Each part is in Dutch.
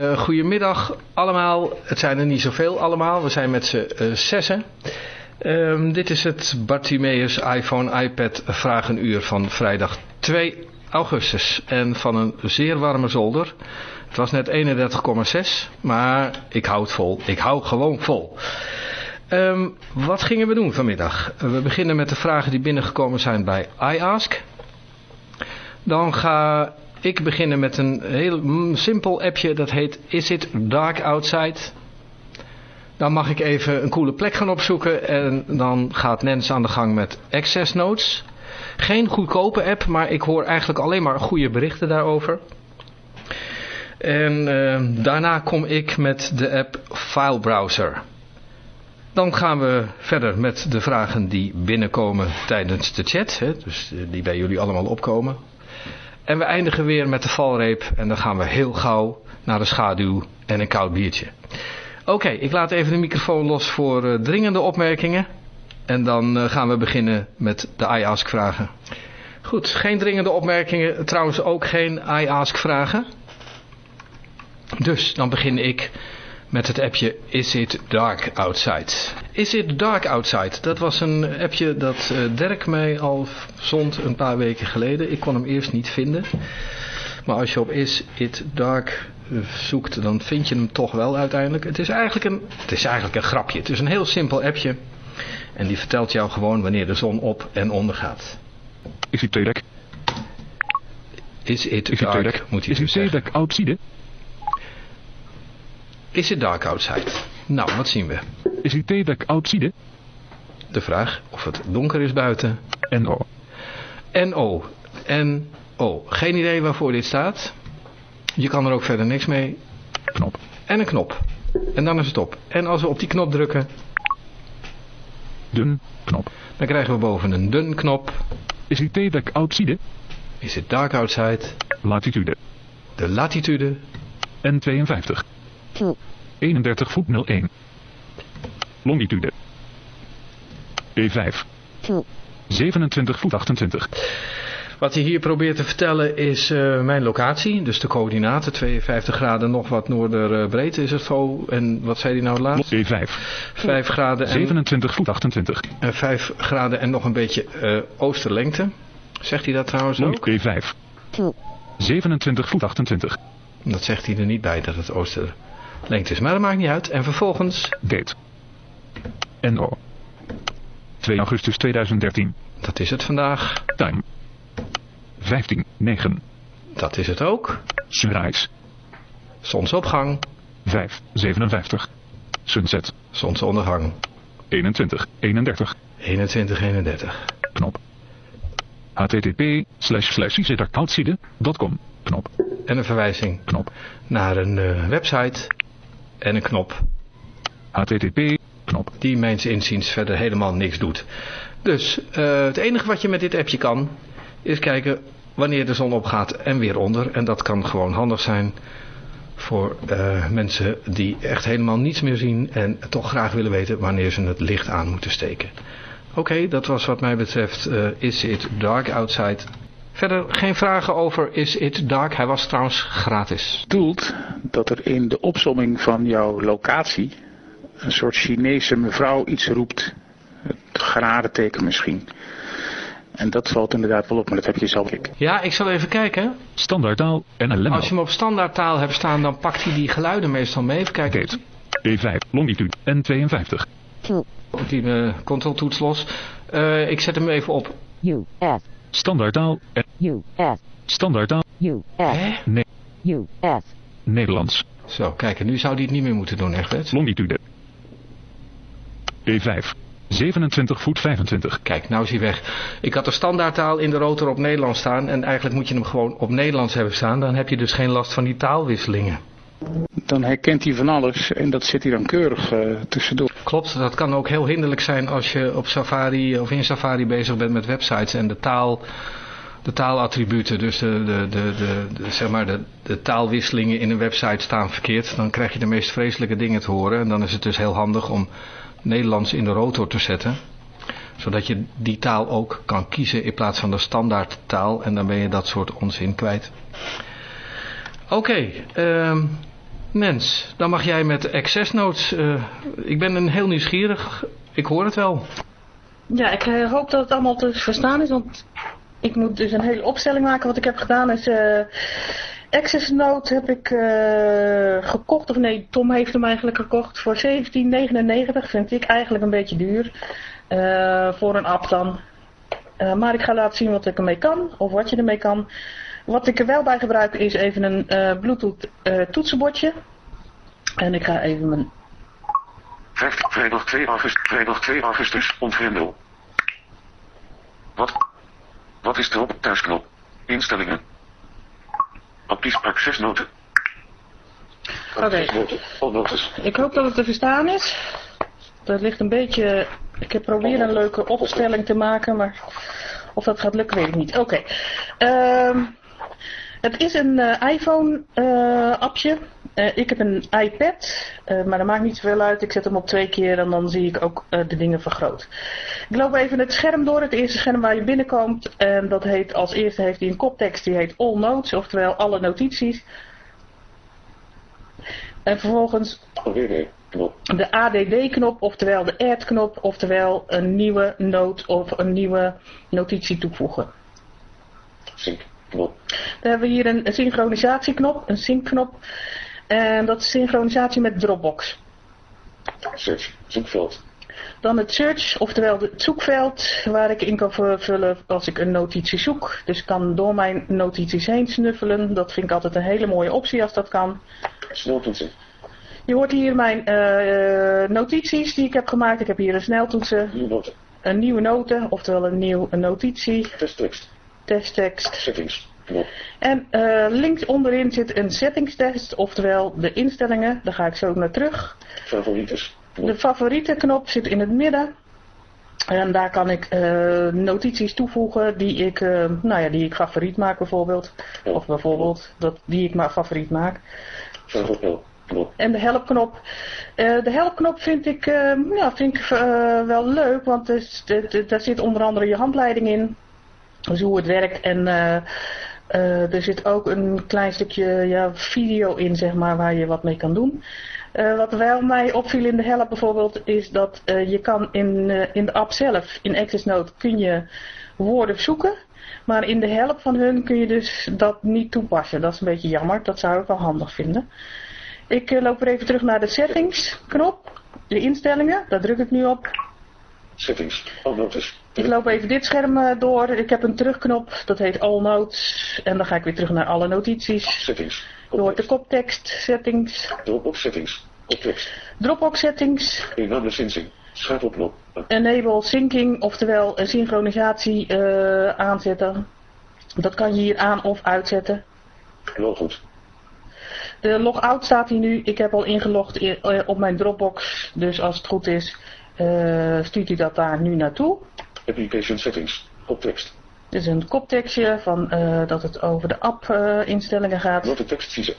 Uh, goedemiddag allemaal. Het zijn er niet zoveel allemaal. We zijn met z'n uh, zessen. Um, dit is het Bartimeus iPhone iPad Vragenuur van vrijdag 2 augustus. En van een zeer warme zolder. Het was net 31,6. Maar ik hou het vol. Ik hou gewoon vol. Um, wat gingen we doen vanmiddag? We beginnen met de vragen die binnengekomen zijn bij iAsk. Dan ga ik beginnen met een heel simpel appje, dat heet Is it dark outside? Dan mag ik even een coole plek gaan opzoeken en dan gaat Nens aan de gang met Access Notes. Geen goedkope app, maar ik hoor eigenlijk alleen maar goede berichten daarover. En uh, daarna kom ik met de app File Browser. Dan gaan we verder met de vragen die binnenkomen tijdens de chat. Hè, dus die bij jullie allemaal opkomen. En we eindigen weer met de valreep en dan gaan we heel gauw naar de schaduw en een koud biertje. Oké, ik laat even de microfoon los voor uh, dringende opmerkingen. En dan uh, gaan we beginnen met de iAsk vragen. Goed, geen dringende opmerkingen, trouwens ook geen iAsk vragen. Dus dan begin ik met het appje Is It Dark Outside. Is It Dark Outside, dat was een appje dat uh, Dirk mij al zond een paar weken geleden. Ik kon hem eerst niet vinden. Maar als je op Is It Dark zoekt, dan vind je hem toch wel uiteindelijk. Het is eigenlijk een, het is eigenlijk een grapje. Het is een heel simpel appje. En die vertelt jou gewoon wanneer de zon op en onder gaat. Is it dark? Is it Is it dark, dark? moet Is it dark outside? Is it dark outside? Nou, wat zien we? Is it dark outside? De vraag of het donker is buiten. NO. NO. N-O. Geen idee waarvoor dit staat. Je kan er ook verder niks mee. Knop. En een knop. En dan is het op. En als we op die knop drukken, Dun. Knop. dan krijgen we boven een dun knop. Is it dark outside? Is het dark outside? Latitude. De latitude. N52. 31 voet 01. Longitude. E5. 27 voet 28. Wat hij hier probeert te vertellen is uh, mijn locatie. Dus de coördinaten. 52 graden nog wat noorderbreed is het zo. En wat zei hij nou laatst? E5. 5 graden en, 27 voet 28. en 5 graden en nog een beetje uh, oosterlengte. Zegt hij dat trouwens ook? Long E5. 27 voet 28. Dat zegt hij er niet bij dat het oosterlengte is. Maar dat maakt niet uit. En vervolgens, Date. NO. 2 augustus 2013. dat is het vandaag. Time. 15, 9. Dat is het ook. Sunrise. Zonsopgang, 5, 57. Sunset. zonsondergang. 21, 31. 21, 31. Knop. http slash. Knop. En een verwijzing Knop. naar een uh, website. En een knop http. Knop. die mijns inziens verder helemaal niks doet. Dus uh, het enige wat je met dit appje kan, is kijken wanneer de zon opgaat en weer onder. En dat kan gewoon handig zijn voor uh, mensen die echt helemaal niets meer zien en toch graag willen weten wanneer ze het licht aan moeten steken. Oké, okay, dat was wat mij betreft uh, Is It Dark Outside. Verder geen vragen over Is It Dark. Hij was trouwens gratis. bedoelt dat er in de opsomming van jouw locatie een soort Chinese mevrouw iets roept. Het gradenteken misschien. En dat valt inderdaad wel op, maar dat heb je zelf ik. Ja, ik zal even kijken. Standaardtaal NLM. Als je hem op standaardtaal hebt staan, dan pakt hij die geluiden meestal mee. Even kijken. Date. E5. Longitude. N52. Komt die uh, controltoets los. Uh, ik zet hem even op. US, Standaardtaal. N- US, Standaardtaal. US, Hè? Ne- US, Nederlands. Zo, kijk, en nu zou hij het niet meer moeten doen, echt het? Longitude. E5. 27 voet 25. Kijk, nou is hij weg. Ik had de standaardtaal in de rotor op Nederlands staan. En eigenlijk moet je hem gewoon op Nederlands hebben staan. Dan heb je dus geen last van die taalwisselingen. dan herkent hij van alles en dat zit hij dan keurig uh, tussendoor. Klopt, dat kan ook heel hinderlijk zijn als je op Safari of in Safari bezig bent met websites en de taal de taalattributen, dus de, de, de, de, zeg maar de, de taalwisselingen in een website staan verkeerd, dan krijg je de meest vreselijke dingen te horen. En dan is het dus heel handig om Nederlands in de rotor te zetten, zodat je die taal ook kan kiezen in plaats van de standaard taal. En dan ben je dat soort onzin kwijt. Oké, okay, ehm, Mens, dan mag jij met access notes. Uh, ik ben een heel nieuwsgierig. Ik hoor het wel. Ja, ik uh, hoop dat het allemaal te verstaan is, want ik moet dus een hele opstelling maken. Wat ik heb gedaan is... Uh, Access Note heb ik uh, gekocht, of nee, Tom heeft hem eigenlijk gekocht voor 17,99. Vind ik eigenlijk een beetje duur. Voor een app dan. Maar ik ga laten zien wat ik ermee kan, of wat je ermee kan. Wat ik er wel bij gebruik is even een Bluetooth toetsenbordje. En ik ga even mijn... 50, vrijdag 2 augustus, vrijdag 2 augustus, ontgrendel. Wat? Wat is de op thuisknop? Instellingen. Accessnoten. Oké. Ik hoop dat het te verstaan is. Dat ligt een beetje... Ik heb proberen een leuke opstelling te maken, maar of dat gaat lukken weet ik niet. Oké. Okay. Um, het is een uh, iPhone uh, appje. Uh, ik heb een iPad, maar dat maakt niet zoveel uit. Ik zet hem op twee keer en dan zie ik ook de dingen vergroot. Ik loop even het scherm door. Het eerste scherm waar je binnenkomt. En dat heet als eerste heeft hij een koptekst die heet All Notes, oftewel alle notities. En vervolgens de ADD-knop, oftewel de Add-knop, oftewel een nieuwe note of een nieuwe notitie toevoegen. Sync. Dan hebben we hier een synchronisatieknop, een sync-knop. En dat is synchronisatie met Dropbox. Search, zoekveld. Dan het search, oftewel het zoekveld, waar ik in kan vullen als ik een notitie zoek. Dus ik kan door mijn notities heen snuffelen. Dat vind ik altijd een hele mooie optie als dat kan. Sneltoetsen. Je hoort hier mijn uh, notities die ik heb gemaakt. Ik heb hier een sneltoetsen. Nieuwe noten. Een nieuwe noten, oftewel een nieuwe notitie. Testtekst testtekst. Settings. En uh, links onderin zit een settingstest, oftewel de instellingen. Daar ga ik zo naar terug. Favorieten. De favoriete knop zit in het midden. En daar kan ik uh, notities toevoegen die ik, uh, nou ja, die ik favoriet maak bijvoorbeeld. Ja. Of bijvoorbeeld dat, die ik maar favoriet maak. En de helpknop. Uh, de helpknop vind ik, ja, vind ik wel leuk, want daar zit onder andere je handleiding in. Dus hoe het werkt. En uh, uh, er zit ook een klein stukje ja, video in, zeg maar, waar je wat mee kan doen. Uh, wat wel mij opviel in de help bijvoorbeeld, is dat je kan in, in de app zelf, in Access Note, kun je woorden zoeken. Maar in de help van hun kun je dus dat niet toepassen. Dat is een beetje jammer, dat zou ik wel handig vinden. Ik loop weer even terug naar de settings knop, de instellingen, daar druk ik nu op. Settings, notes. Ik loop even dit scherm door. Ik heb een terugknop, dat heet All Notes. En dan ga ik weer terug naar alle notities. Settings. Hoort de koptekst, settings. Dropbox settings, koptekst. Dropbox settings. Enable syncing, schakelknop. Enable syncing, oftewel een synchronisatie uh, aanzetten. Dat kan je hier aan of uitzetten. Logout. De logout staat hier nu. Ik heb al ingelogd in, uh, op mijn Dropbox. Dus als het goed is, uh, stuurt hij dat daar nu naartoe. Application settings, koptekst. Dit is een koptekstje van uh, dat het over de app uh, instellingen gaat. Note tekst size.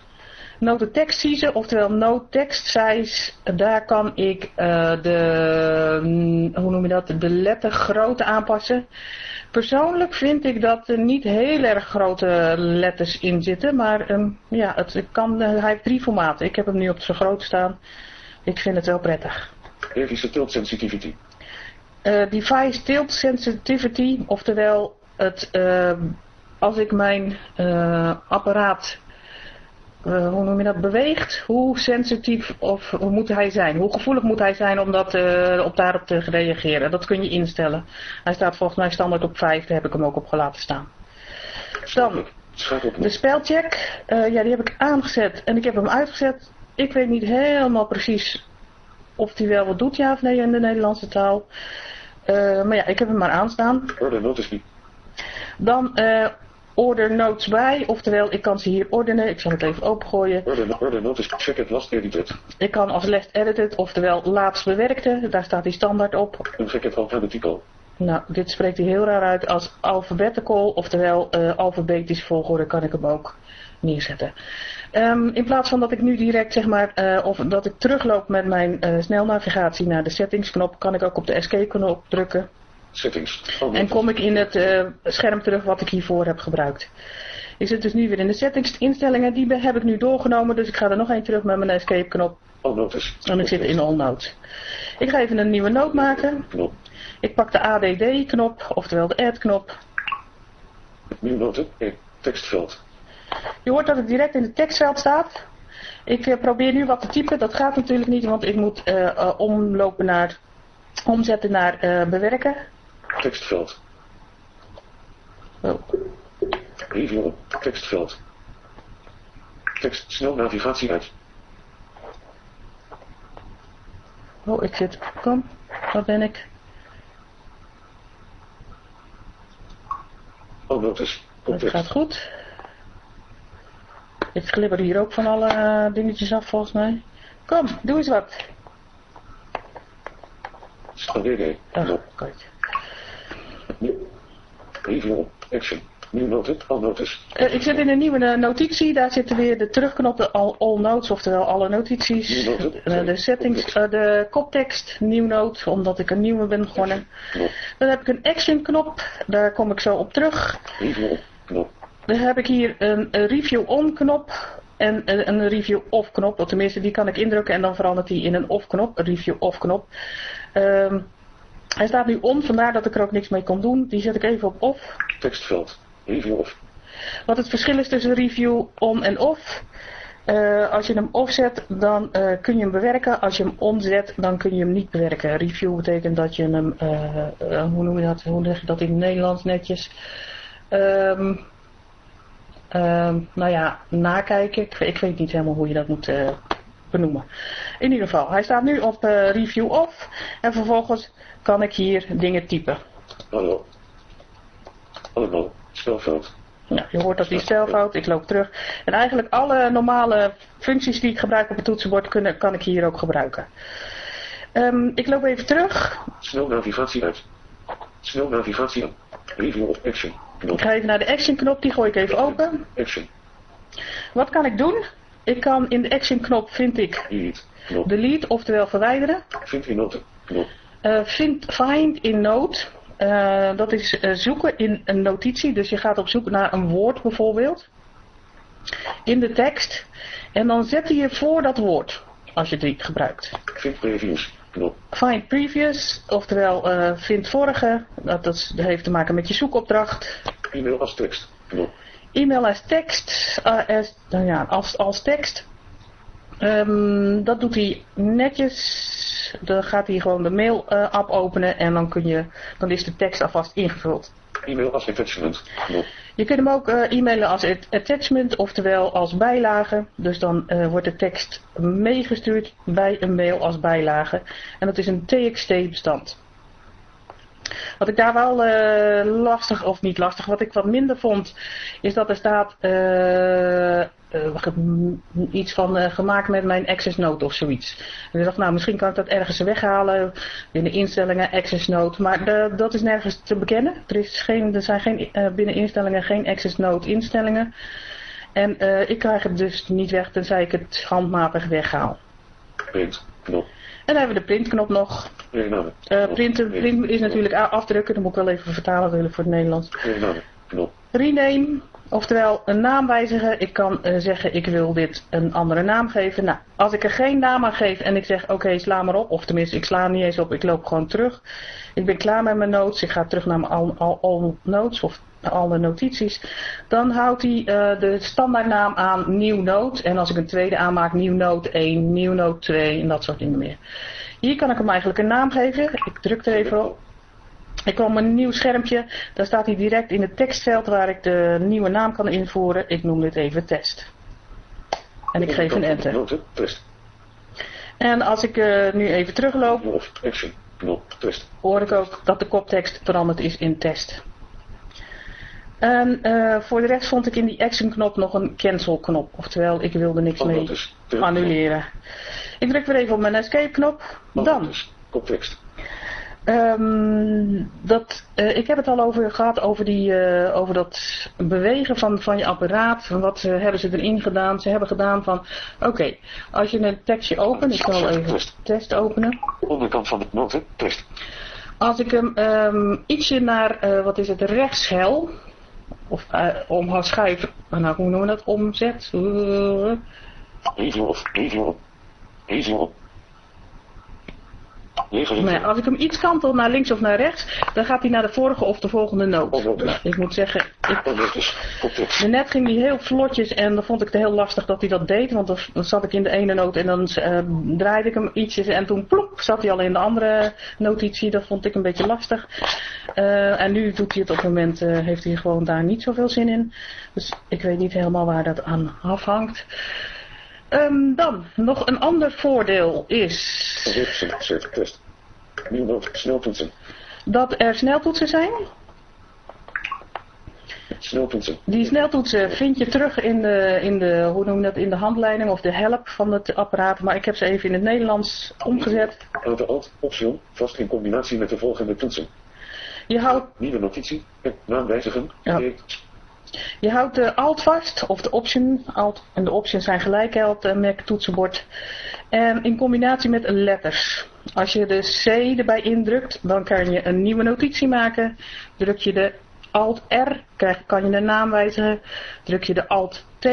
Note tekst size, oftewel note text size. Daar kan ik uh, de, hoe noem je dat, de lettergrootte aanpassen. Persoonlijk vind ik dat er niet heel erg grote letters in zitten, maar um, ja, het kan, hij heeft drie formaten. Ik heb hem nu op zijn groot staan. Ik vind het wel prettig. Regische tilt sensitivity. Uh, device tilt sensitivity, oftewel het, uh, als ik mijn uh, apparaat, hoe noem je dat, beweegt, hoe sensitief of hoe moet hij zijn? Hoe gevoelig moet hij zijn om dat, op daarop te reageren? Dat kun je instellen. Hij staat volgens mij standaard op 5, daar heb ik hem ook op gelaten staan. Dan, de spelcheck, ja die heb ik aangezet en ik heb hem uitgezet. Ik weet niet helemaal precies of die wel wat doet, ja of nee, in de Nederlandse taal. Uh, maar ja, ik heb hem maar aanstaan. Order notice Dan uh, order notes bij. Oftewel, ik kan ze hier ordenen. Ik zal het even opengooien. Order, order notice, check it last edited. Ik kan als last edited, oftewel laatst bewerkte. Daar staat die standaard op. Een check it alphabetical. Nou, dit spreekt hij heel raar uit als alphabetical, oftewel eh alfabetische volgorde kan ik hem ook neerzetten. Ehm, in plaats van dat ik nu direct zeg maar, eh, of dat ik terugloop met mijn eh, snelnavigatie naar de settingsknop, kan ik ook op de escape knop drukken. Settings. Oh, En kom ik in het eh, scherm terug wat ik hiervoor heb gebruikt. Ik zit dus nu weer in de settingsinstellingen, die be- heb ik nu doorgenomen, dus ik ga er nog één terug met mijn escape knop All notice. en ik zit in all notes. Ik ga even een nieuwe noot maken. Knop. Ik pak de ADD knop, oftewel de add knop. Nieuw noten. Tekstveld. Je hoort dat het direct in het tekstveld staat. Ik eh, probeer nu wat te typen. Dat gaat natuurlijk niet, want ik moet eh, eh, omlopen naar, omzetten naar bewerken. Tekstveld. Oh, Review. Tekstveld. Tekst. Snel navigatie uit. oh, ik zit. Kom, waar ben ik? All notice. Het Context. gaat goed. Ik glibber hier ook van alle eh, dingetjes af volgens mij. Kom, doe eens wat. Strawberry. Oh, kijk. Action. Nieuw noten. All notice. Eh, ik zit in een nieuwe eh, notitie. Daar zitten weer de terugknop, de all, all notes, oftewel alle notities. De settings, de koptekst, nieuw note, omdat ik een nieuwe ben begonnen. Dan heb ik een action knop, daar kom ik zo op terug. Review. Knop. Dan heb ik hier een, een review on knop en een, een review off knop. Of tenminste, die kan ik indrukken en dan verandert die in een off knop, een review off knop. Ehm, hij staat nu on, vandaar dat ik er ook niks mee kon doen. Die zet ik even op off. Tekstveld. Review of. Wat het verschil is tussen review on en off. Eh, als je hem off zet, dan eh, kun je hem bewerken. Als je hem on zet, dan kun je hem niet bewerken. Review betekent dat je hem, eh, eh, hoe noem je dat, hoe zeg je dat in het Nederlands netjes? Ehm, ehm, nou ja, nakijken. Ik, ik weet niet helemaal hoe je dat moet eh, benoemen. In ieder geval, hij staat nu op eh, review off. En vervolgens kan ik hier dingen typen. Hallo. Allemaal. Spelveld. Ja, je hoort dat die spelfout, ik loop terug. En eigenlijk alle normale functies die ik gebruik op het toetsenbord kunnen, kan ik hier ook gebruiken. Ehm, ik loop even terug. Snel navigatie uit. Snel navigatie. Review of action. Ik ga even naar de action knop, die gooi ik even open. Action. Wat kan ik doen? Ik kan in de action knop vind ik Delete. Oftewel verwijderen. Vind in noten. Eh, vind, find in note. Eh, dat is eh, zoeken in een notitie. Dus je gaat op zoek naar een woord bijvoorbeeld. In de tekst. En dan zet hij je voor dat woord. Als je die gebruikt. Vind previews. Find previous, oftewel eh, vind vorige. Dat, dat heeft te maken met je zoekopdracht. E-mail als tekst. E-mail als tekst, as, nou ja, als, als tekst. Ehm, dat doet hij netjes. Dan gaat hij gewoon de mail eh, app openen en dan, kun je, dan is de tekst alvast ingevuld. E-mail als attachment. Je kunt hem ook eh, e-mailen als at- attachment, oftewel als bijlage. Dus dan eh, wordt de tekst meegestuurd bij een mail als bijlage. En dat is een TXT-bestand. Wat ik daar wel eh, lastig, of niet lastig, wat ik wat minder vond, is dat er staat ge- iets van gemaakt met mijn access note of zoiets. En ik dacht, nou, misschien kan ik dat ergens weghalen binnen instellingen, access note, maar dat is nergens te bekennen. Er, is geen, er zijn geen, binnen instellingen geen access note instellingen. En ik krijg het dus niet weg tenzij ik het handmatig weghaal. Knop. En dan hebben we de printknop nog. Eh printen, print is natuurlijk afdrukken, dat moet ik wel even vertalen natuurlijk voor het Nederlands. Knop. Rename, oftewel een naam wijzigen. Ik kan eh, zeggen ik wil dit een andere naam geven. Nou, als ik er geen naam aan geef en ik zeg oké sla maar op. Of tenminste ik sla niet eens op, ik loop gewoon terug. Ik ben klaar met mijn notes. Ik ga terug naar mijn all, all, all notes of alle notities. Dan houdt hij eh, de standaardnaam aan nieuw note. En als ik een tweede aanmaak nieuw note 1, nieuw note 2 en dat soort dingen meer. Hier kan ik hem eigenlijk een naam geven. Ik druk er even op. Ik kwam een nieuw schermpje. Daar staat hij direct in het tekstveld waar ik de nieuwe naam kan invoeren. Ik noem dit even test. En ik geef een enter. En als ik eh, nu even terugloop, hoor ik ook dat de koptekst veranderd is in test. En eh, voor de rest vond ik in die action knop nog een cancel knop. Oftewel, ik wilde niks mee Foto's. Terug. annuleren. Ik druk weer even op mijn escape knop. Dan. Koptekst. Ehm, dat, eh, ik heb het al over gehad, over, die, eh, over dat bewegen van, van je apparaat. Wat hebben ze erin gedaan? Ze hebben gedaan van, oké, als je een tekstje opent, ik zal even de test openen. Onderkant van de noten. Test. Als ik hem ehm, ietsje naar, wat is het, rechts hel, of uh, omhoog schuif, nou hoe noemen we dat, omzet. Review of. Review op. Review op. Ja, als ik hem iets kantel naar links of naar rechts, dan gaat hij naar de vorige of de volgende noot. Nou, ik moet zeggen, ik. Koptekst. Net ging hij heel vlotjes en dan vond ik het heel lastig dat hij dat deed. Want dan, dan zat ik in de ene noot en dan eh, draaide ik hem ietsjes en toen plop zat hij al in de andere notitie. Dat vond ik een beetje lastig. Eh, en nu doet hij het op het moment, eh, heeft hij gewoon daar niet zoveel zin in. Dus ik weet niet helemaal waar dat aan afhangt. Ehm, dan, nog een ander voordeel is. Sneltoetsen. dat er sneltoetsen zijn. Sneltoetsen. Die sneltoetsen vind je terug in de, in de, hoe noem je dat, in de handleiding of de help van het apparaat. Maar ik heb ze even in het Nederlands omgezet. Auto Alt. Option. Vast in combinatie met de volgende toetsen. Je houdt, Nieuwe notitie. En naam wijzigen. Ja. Je houdt de alt vast, of de option. Alt en de options zijn gelijk het Mac toetsenbord. En in combinatie met letters. Als je de C erbij indrukt, dan kan je een nieuwe notitie maken. Druk je de alt R, kan je de naam wijzigen. Druk je de alt T,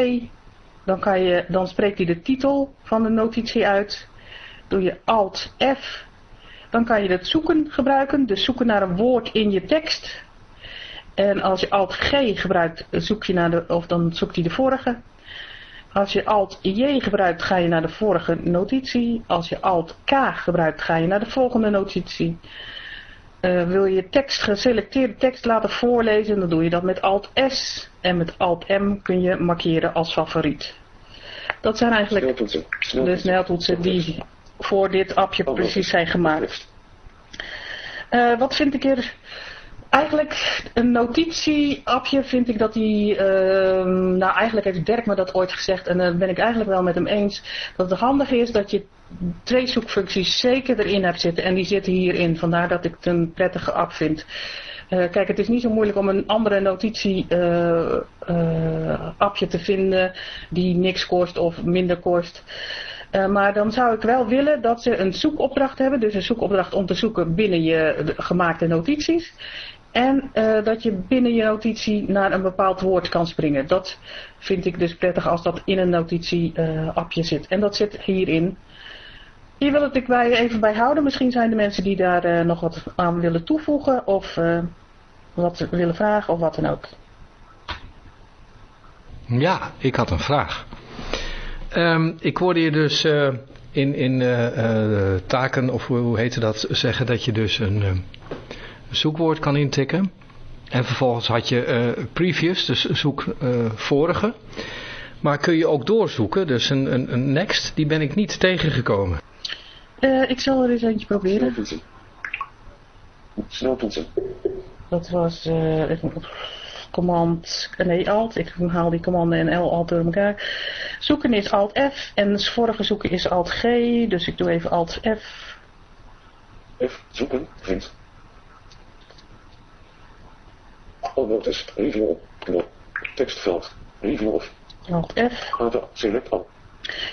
dan, kan je, dan spreekt hij de titel van de notitie uit. Doe je alt F, dan kan je het zoeken gebruiken. Dus zoeken naar een woord in je tekst. En als je alt G gebruikt, zoek je naar de, of dan zoekt hij de vorige. Als je alt J gebruikt, ga je naar de vorige notitie. Als je alt K gebruikt, ga je naar de volgende notitie. Eh, wil je tekst, geselecteerde tekst laten voorlezen, dan doe je dat met alt S. En met alt M kun je markeren als favoriet. Dat zijn eigenlijk Sneltoetsen. de Sneltoetsen. die voor dit appje precies zijn gemaakt. Eh, wat vind ik er... Eigenlijk een notitieappje vind ik dat die... ehm, nou, eigenlijk heeft Dirk me dat ooit gezegd en daar ben ik eigenlijk wel met hem eens. Dat het handig is dat je twee zoekfuncties zeker erin hebt zitten. En die zitten hierin. Vandaar dat ik het een prettige app vind. Eh, kijk, het is niet zo moeilijk om een andere notitie eh, eh, te vinden die niks kost of minder kost. Eh, maar dan zou ik wel willen dat ze een zoekopdracht hebben. Dus een zoekopdracht om te zoeken binnen je gemaakte notities. En eh, dat je binnen je notitie naar een bepaald woord kan springen. Dat vind ik dus prettig als dat in een notitie-appje zit. En dat zit hierin. Hier wil ik bij even bij houden. Misschien zijn er mensen die daar eh, nog wat aan willen toevoegen. Of eh, wat willen vragen of wat dan ook. Ja, ik had een vraag. Ehm, ik hoorde je dus eh, in, in eh, eh, taken, of hoe- heette dat, zeggen dat je dus eh, een zoekwoord kan intikken. En vervolgens had je eh, previous, dus zoek eh, vorige. Maar kun je ook doorzoeken, dus een, een, een next, die ben ik niet tegengekomen. Eh, ik zal er eens eentje proberen. Sneltoetsen. Sneltoetsen. Dat was eh, even command, nee alt, ik haal die command en L alt door elkaar. Zoeken is alt F en vorige zoeken is alt G, dus ik doe even alt F. F. Zoeken. Vind. All notice. Review op. Knop. Tekstveld. Review of. Alt F. Auto. Select al.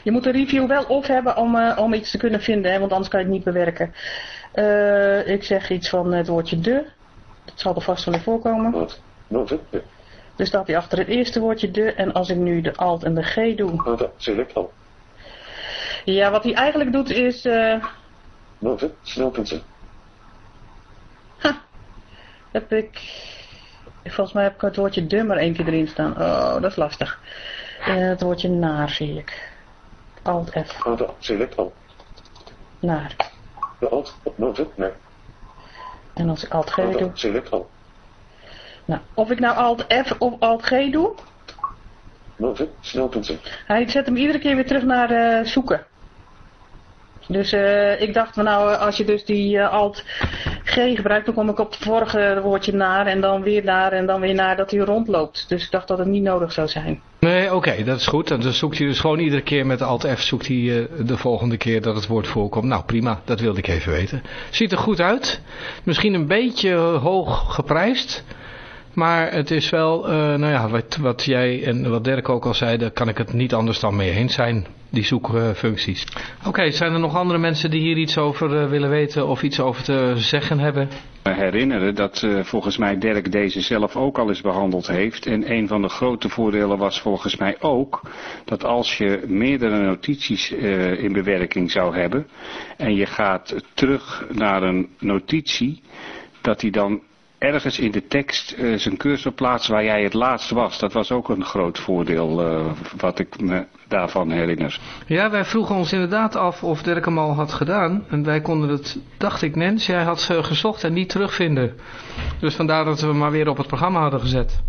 Je moet een review wel op hebben om, eh, om iets te kunnen vinden, hè, want anders kan je het niet bewerken. Eh, ik zeg iets van het woordje de. Dat zal er vast wel voorkomen. Maat. Noten. De. Dus staat hij achter het eerste woordje de. En als ik nu de alt en de G doe. Auto. Select al. Ja, wat hij eigenlijk doet is... eh, Noten. Sneltoetsen. heb ik... Volgens mij heb ik het woordje de maar één keer erin staan. Oh, dat is lastig. Eh, het woordje naar zie ik. Alt F. Auto. Select al. Naar. De alt. Op noten. Nee. En als ik Alt G Auto. doe. Select al. Nou, of ik nou Alt F of Alt G doe. Noten. Sneltoetsen. Hij zet hem iedere keer weer terug naar eh, zoeken. Dus eh, ik dacht nou, als je dus die eh, alt G gebruikt, dan kom ik op het vorige woordje naar en dan weer naar en dan weer naar dat hij rondloopt. Dus ik dacht dat het niet nodig zou zijn. Nee, oké, dat is goed. Dan zoekt hij dus gewoon iedere keer met Alt F zoekt hij eh, de volgende keer dat het woord voorkomt. Nou, prima, dat wilde ik even weten. Ziet er goed uit. Misschien een beetje hoog geprijsd. Maar het is wel, nou ja, wat, wat jij en wat Dirk ook al zei, daar kan ik het niet anders dan mee eens zijn, die zoekfuncties. Oké, zijn er nog andere mensen die hier iets over eh, willen weten of iets over te zeggen hebben? herinneren dat eh, volgens mij Dirk deze zelf ook al eens behandeld heeft. En een van de grote voordelen was volgens mij ook dat als je meerdere notities eh, in bewerking zou hebben en je gaat terug naar een notitie, dat die dan ergens in de tekst eh, zijn cursor plaatst waar jij het laatst was. Dat was ook een groot voordeel eh, wat ik me daarvan herinner. Ja, wij vroegen ons inderdaad af of Dirk hem al had gedaan. En wij konden het, dacht ik Nens, jij had ze gezocht en niet terugvinden. Dus vandaar dat we hem maar weer op het programma hadden gezet.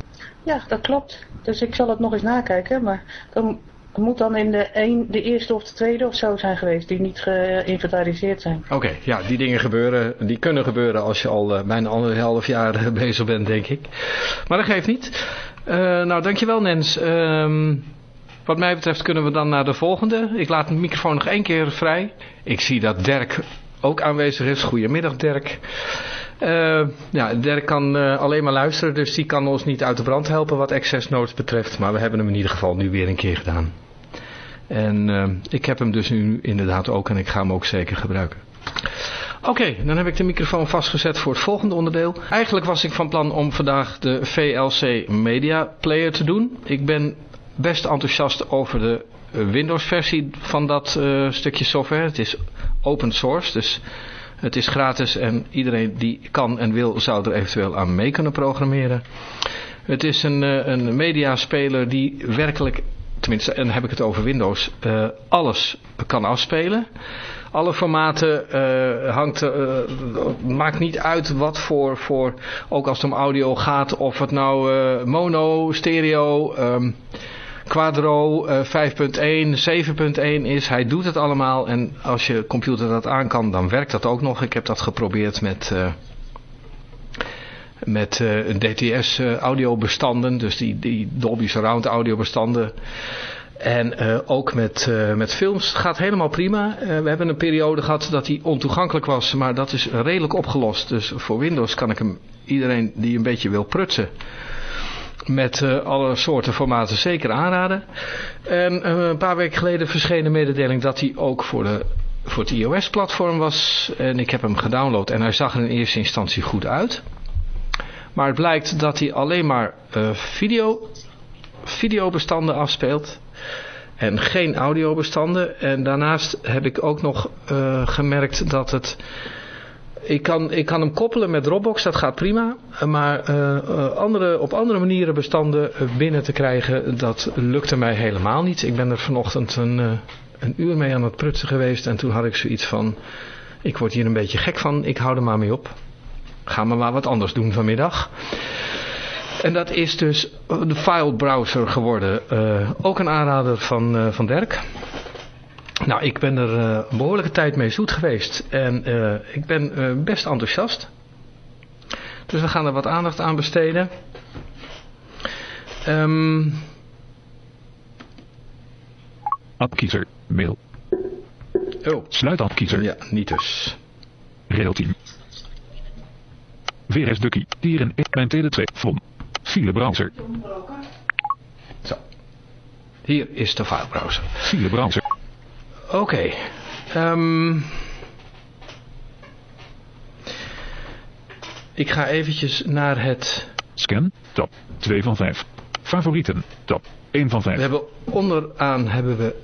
Ja, dat klopt. Dus ik zal het nog eens nakijken, maar dan het moet dan in de, de eerste of de tweede of zo zijn geweest die niet geïnventariseerd zijn. Oké, ja, die dingen gebeuren, die kunnen gebeuren als je al uh, bijna anderhalf jaar uh, bezig bent, denk ik. Maar dat geeft niet. Uh, nou, dankjewel Nens. Um, wat mij betreft kunnen we dan naar de volgende. Ik laat de microfoon nog één keer vrij. Ik zie dat Dirk ook aanwezig is. Goedemiddag Dirk. Ja, Dirk kan alleen maar luisteren, dus die kan ons niet uit de brand helpen wat access notes betreft. Maar we hebben hem in ieder geval nu weer een keer gedaan. En uh, ik heb hem dus nu inderdaad ook en ik ga hem ook zeker gebruiken. Oké, dan heb ik de microfoon vastgezet voor het volgende onderdeel. Eigenlijk was ik van plan om vandaag de VLC Media Player te doen. Ik ben best enthousiast over de Windows versie van dat uh, stukje software. Het is open source, dus het is gratis en iedereen die kan en wil zou er eventueel aan mee kunnen programmeren. Het is een, een mediaspeler die werkelijk, tenminste en dan heb ik het over Windows, uh, alles kan afspelen. Alle formaten uh, hangt, uh, maakt niet uit wat voor, voor, ook als het om audio gaat, of het nou mono, stereo... Um, Quadro uh, 5.1, 7.1 is. Hij doet het allemaal en als je computer dat aan kan, dan werkt dat ook nog. Ik heb dat geprobeerd met, met uh, DTS audiobestanden, dus die, die Dolby Surround audiobestanden. En uh, ook met, met films. Het gaat helemaal prima. We hebben een periode gehad dat hij ontoegankelijk was. Maar dat is redelijk opgelost. Dus voor Windows kan ik hem iedereen die een beetje wil prutsen met alle soorten formaten zeker aanraden. En een paar weken geleden verscheen de mededeling dat hij ook voor, de, voor het iOS-platform was. En ik heb hem gedownload en hij zag er in eerste instantie goed uit. Maar het blijkt dat hij alleen maar uh, video, videobestanden afspeelt. En geen audiobestanden. En daarnaast heb ik ook nog gemerkt dat het... Ik kan, ik kan hem koppelen met Dropbox, dat gaat prima. Maar uh, andere, op andere manieren bestanden binnen te krijgen, dat lukte mij helemaal niet. Ik ben er vanochtend een, een uur mee aan het prutsen geweest. En toen had ik zoiets van, ik word hier een beetje gek van, ik hou er maar mee op. Ga maar maar wat anders doen vanmiddag. En dat is dus de file browser geworden. ook een aanrader van, van Dirk. Nou, ik ben er uh, een behoorlijke tijd mee zoet geweest. En uh, ik ben uh, best enthousiast. Dus we gaan er wat aandacht aan besteden. Um... Appkiezer, mail. Oh. Sluit appkiezer. Ja, niet dus. Railteam. VS Ducky, Dieren, mijn tele 2, Von. File browser. Zo. Hier is de filebrowser. File browser. Oké. Okay. Um, ik ga eventjes naar het... Scan, tab 2 van 5. Favorieten, tab 1 van 5. We hebben onderaan hebben we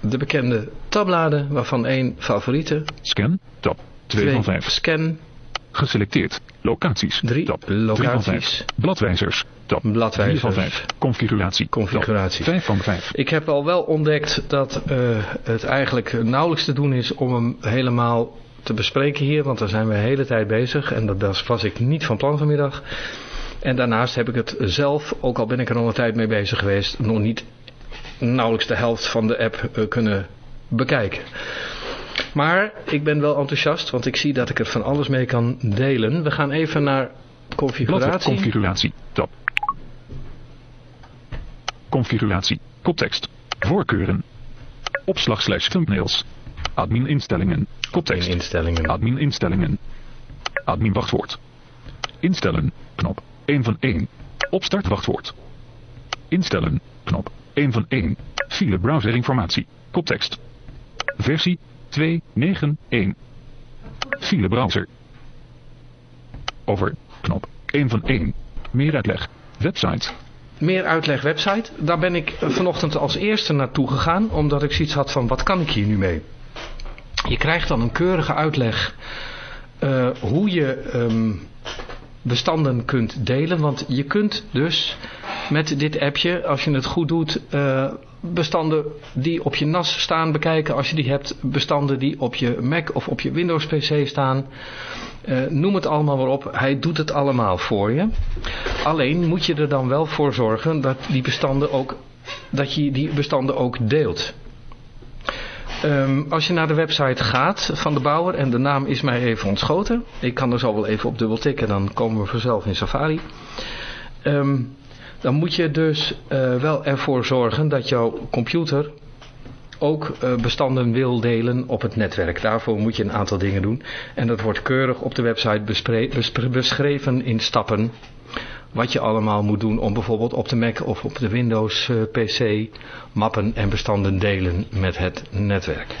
de bekende tabbladen, waarvan één favorieten. Scan, tab 2, 2 van 5. Scan. Geselecteerd. Locaties. 3 tab locaties. 3 van 5. Bladwijzers. Tab Bladwijzers. 4 van 5. Configuratie. Configuratie. 5 van 5. Ik heb al wel ontdekt dat uh, het eigenlijk nauwelijks te doen is om hem helemaal te bespreken hier. Want daar zijn we de hele tijd bezig. En dat was ik niet van plan vanmiddag. En daarnaast heb ik het zelf, ook al ben ik er al een tijd mee bezig geweest, nog niet nauwelijks de helft van de app uh, kunnen bekijken. Maar ik ben wel enthousiast, want ik zie dat ik er van alles mee kan delen. We gaan even naar configuratie. configuratie. Tab. Configuratie. Koptekst. Voorkeuren. Opslag slash thumbnails. Admin instellingen. In Koptekst. instellingen. Admin instellingen. Admin wachtwoord. Instellen. Knop. 1 van 1. Opstart wachtwoord. Instellen. Knop. 1 van 1. File browser informatie. Koptekst. Versie 291. File browser. Over. Knop. 1 van 1. Meer uitleg. Website. Meer uitleg website. Daar ben ik vanochtend als eerste naartoe gegaan, omdat ik zoiets had van wat kan ik hier nu mee? Je krijgt dan een keurige uitleg eh, hoe je ehm, bestanden kunt delen. Want je kunt dus met dit appje, als je het goed doet, eh, bestanden die op je NAS staan bekijken. Als je die hebt, bestanden die op je Mac of op je Windows PC staan. Eh, noem het allemaal maar op. Hij doet het allemaal voor je. Alleen moet je er dan wel voor zorgen dat die bestanden ook, dat je die bestanden ook deelt. Ehm, als je naar de website gaat van de bouwer, en de naam is mij even ontschoten. Ik kan er zo wel even op dubbel tikken, dan komen we vanzelf in Safari. Ehm, dan moet je dus eh, wel ervoor zorgen dat jouw computer ook eh, bestanden wil delen op het netwerk. Daarvoor moet je een aantal dingen doen. En dat wordt keurig op de website beschreven in stappen. Wat je allemaal moet doen om bijvoorbeeld op de Mac of op de Windows eh, PC mappen en bestanden delen met het netwerk.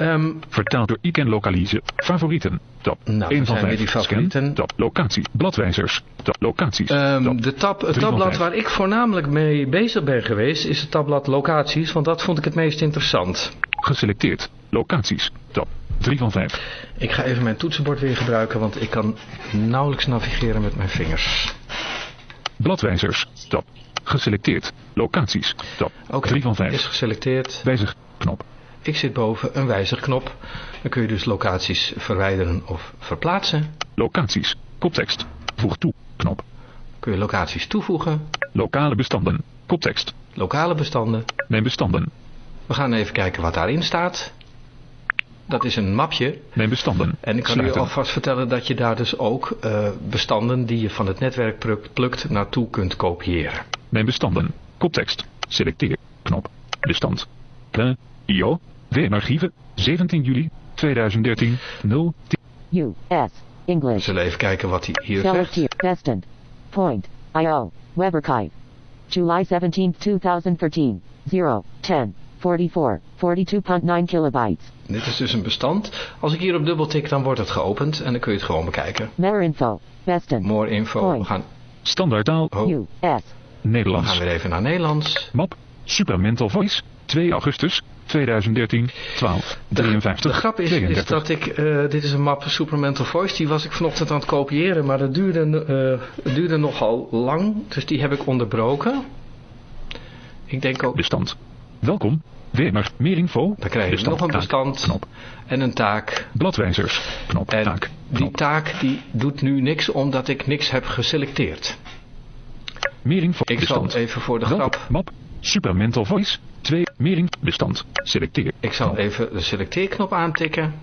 Ehm, Vertaald door Iken Localize. Favorieten. Tab. Nou, 1 we van zijn weer 5. die favorieten. Scan. Tab. Locatie. Bladwijzers. Tab. Locaties. Tab. de tab, het tabblad waar ik voornamelijk mee bezig ben geweest is het tabblad locaties, want dat vond ik het meest interessant. Geselecteerd. Locaties. Tab. 3 van 5. Ik ga even mijn toetsenbord weer gebruiken, want ik kan nauwelijks navigeren met mijn vingers. Bladwijzers. Tab. Geselecteerd. Locaties. Tab. Oké, 3 van is 5. geselecteerd. Wijzig. Knop. Ik zit boven een wijzigknop. Dan kun je dus locaties verwijderen of verplaatsen. Locaties. Koptekst. Voeg toe. Knop. Kun je locaties toevoegen. Lokale bestanden. Koptekst. Lokale bestanden. Mijn bestanden. We gaan even kijken wat daarin staat. Dat is een mapje. Mijn bestanden. En ik kan Sluiten. u alvast vertellen dat je daar dus ook eh, bestanden die je van het netwerk plukt, naartoe kunt kopiëren. Mijn bestanden. Koptekst. Selecteer. Knop. Bestand. Pla. IO. WM-archieven. 17 juli 2013. 0. U S We English zullen even kijken wat hij hier zegt. Selecteer Destined Point IO Weberkai July 17, 2013 0 10 44 42.9 kilobytes Dit is dus een bestand. Als ik hier op dubbel tik, dan wordt het geopend en dan kun je het gewoon bekijken. More info More info. We Hoi. gaan, Standaardtaal. oh, U S we Nederlands. gaan weer even naar Nederlands. Map. Supermental Voice. 2 augustus 2013. 12. De, 53. de grap is, is 32. dat ik, eh, dit is een map Supermental Voice, die was ik vanochtend aan het kopiëren, maar dat duurde, eh, het duurde nogal lang, dus die heb ik onderbroken. Ik denk ook, Bestand. Welkom. WMR. Meer info. dan krijg je Bestand. nog een bestand en een taak. Bladwijzers. Knop. En Taak. die taak die doet nu niks omdat ik niks heb geselecteerd. Meer info. Ik zal Bestand. even voor de Welkom. grap, Map. Supermental Voice. 2. Meer info. Bestand. Selecteer. ik zal even de selecteerknop aantikken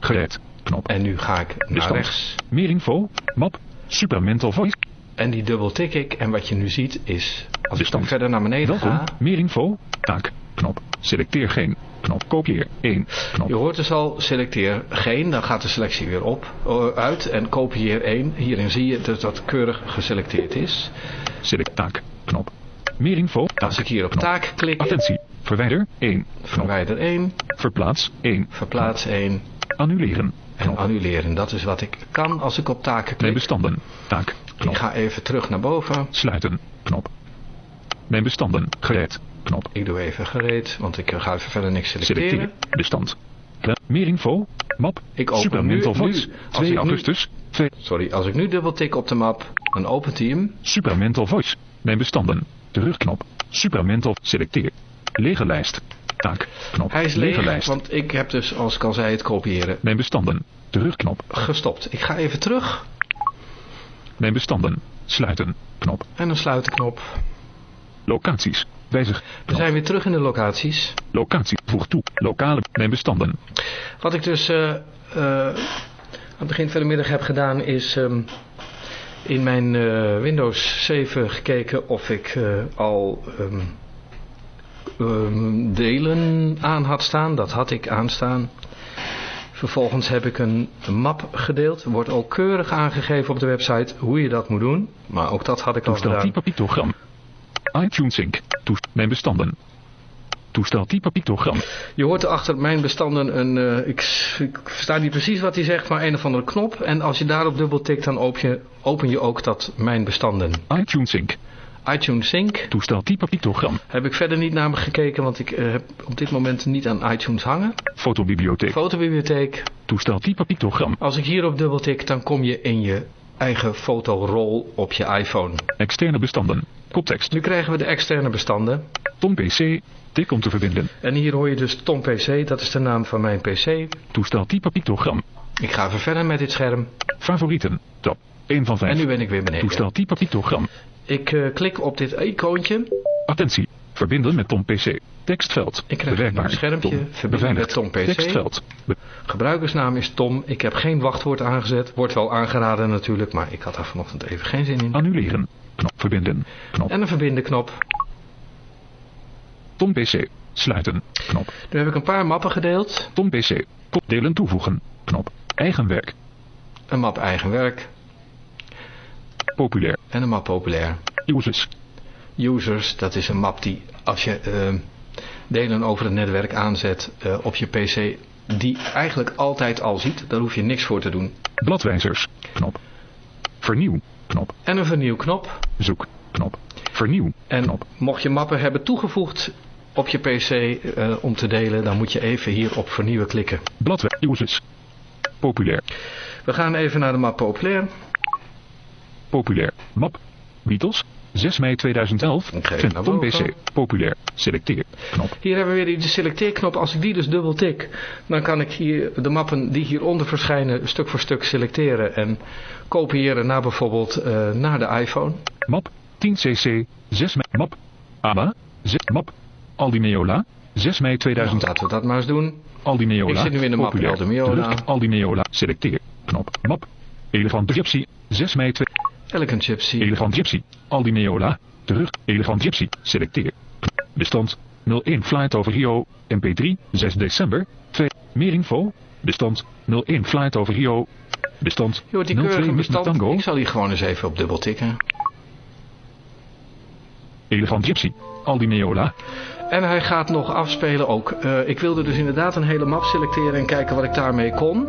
Gereed. Knop. en nu ga ik naar Bestand. rechts Meer info. Map. Supermental Voice. en die dubbel tik ik en wat je nu ziet is, als ik Bestand. nu verder naar beneden Welkom. ga, Meer info. Taak. Knop. Selecteer geen. Knop. Kopieer. 1. Knop. Je hoort dus al, selecteer geen, dan gaat de selectie weer op, eh, uit en kopieer 1. Hierin zie je dat dat keurig geselecteerd is. Select taak. Knop. Meer info. Als ik hier op taak klik, Attentie. Verwijder 1. Knop. verwijder 1, Verplaats 1. verplaats 1 Annuleren. en annuleren. Dat is wat ik kan als ik op taken Mijn klik. bestanden. Taak. Ik ga even terug naar boven. Sluiten. Knop. Mijn bestanden. Gereed. Knop. Ik doe even gereed, want ik ga even verder niks selecteren. Selecteer. Bestand. Meer info. Map. Ik open Supermental nu- Voice. nu- als 2 ik nu- augustus. 2. Sorry, als ik nu dubbel tik op de map, dan opent hij hem. Supermental Voice. Mijn bestanden. Terugknop. Supermental. Selecteer. Lege lijst. Taak. Knop. Hij is Lege leeg, lijst. want ik heb dus, als ik al zei, het kopiëren Mijn bestanden. Terugknop. gestopt. Ik ga even terug Mijn bestanden. Sluiten. Knop. en een sluitenknop. Locaties. Wijzig. We zijn weer terug in de locaties. Locatie. Voeg toe. Lokale. Mijn bestanden. Wat ik dus eh, eh, aan het begin van de middag heb gedaan is ehm, in mijn eh, Windows 7 gekeken of ik eh, al ehm, delen aan had staan. Dat had ik aanstaan. Vervolgens heb ik een map gedeeld. Wordt ook keurig aangegeven op de website hoe je dat moet doen. Maar ook dat had ik al Toestel gedaan. type pictogram. iTunes Sync. Toes mijn bestanden. Toestel type pictogram. Je hoort er achter mijn bestanden een, eh, ik, ik versta niet precies wat hij zegt, maar een of andere knop. En als je daarop dubbel tikt, dan open je, open je ook dat mijn bestanden. iTunes Sync. iTunes Sync Toestel type pictogram. heb ik verder niet naar me gekeken, want ik eh, heb op dit moment niet aan iTunes hangen. Fotobibliotheek. Fotobibliotheek. Toestel type pictogram. Als ik hierop dubbel tik, dan kom je in je eigen fotorol op je iPhone. Externe bestanden. Koptekst. Nu krijgen we de externe bestanden. Tom PC. Tik om te verbinden. En hier hoor je dus Tom PC, dat is de naam van mijn PC. Toestel type pictogram. Ik ga even verder met dit scherm. Favorieten. Tab. 1 van 5. En nu ben ik weer beneden. Toestel type pictogram. Ik eh, klik op dit icoontje. Attentie. Verbinden met Tom PC. Tekstveld. Ik krijg Bewerkbaar. een schermpje. Tom. Verbinden met Tom PC. Tekstveld. Be- Gebruikersnaam is Tom. Ik heb geen wachtwoord aangezet. Wordt wel aangeraden natuurlijk, maar ik had daar vanochtend even geen zin in. annuleren. Knop. Verbinden. Knop. En een verbinden knop. Tom PC. Sluiten. Knop. Nu heb ik een paar mappen gedeeld. Tom PC. Delen toevoegen. Knop. Eigen werk. Een map eigen werk Populair. en een map populair. Users. Users, dat is een map die als je eh, delen over het netwerk aanzet eh, op je pc, die eigenlijk altijd al ziet. Daar hoef je niks voor te doen. Bladwijzers. Knop. Vernieuw. Knop. En een vernieuwknop. Zoek. Knop. Vernieuw. En mocht je mappen hebben toegevoegd op je pc eh, om te delen, dan moet je even hier op vernieuwen klikken. Bladwij. Users. Populair. We gaan even naar de map populair. Populair. Map. Beatles. 6 mei 2011. Ik ga even Vind naar Tom. PC. Populair. Selecteer. Knop. Hier hebben we weer die selecteerknop. Als ik die dus dubbel tik, dan kan ik hier de mappen die hieronder verschijnen stuk voor stuk selecteren en kopiëren naar bijvoorbeeld eh, naar de iPhone. Map. 10cc. 6 mei. Map. ABA. 6 map. Aldineola. 6 mei Nou, 2011. laten we dat maar eens doen. Aldineola. Ik zit nu in de map. Aldineola. Aldineola. Selecteer. Knop. Map. Elefant Gypsy. 6 mei 2. Elegant Gypsy. Elefant Gypsy. Aldineola. Terug. Elefant Gypsy. Selecteer. Bestand. 01 Flight over Rio. MP3. 6 december. 2. Meer info. Bestand. 01 Flight over Rio. Bestand. Hoort die 02 keurige Mr. bestand. Tango. Ik zal hier gewoon eens even op dubbel tikken. Elefant Gypsy. Aldineola. En hij gaat nog afspelen ook. Eh, ik wilde dus inderdaad een hele map selecteren en kijken wat ik daarmee kon.